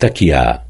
تكيا.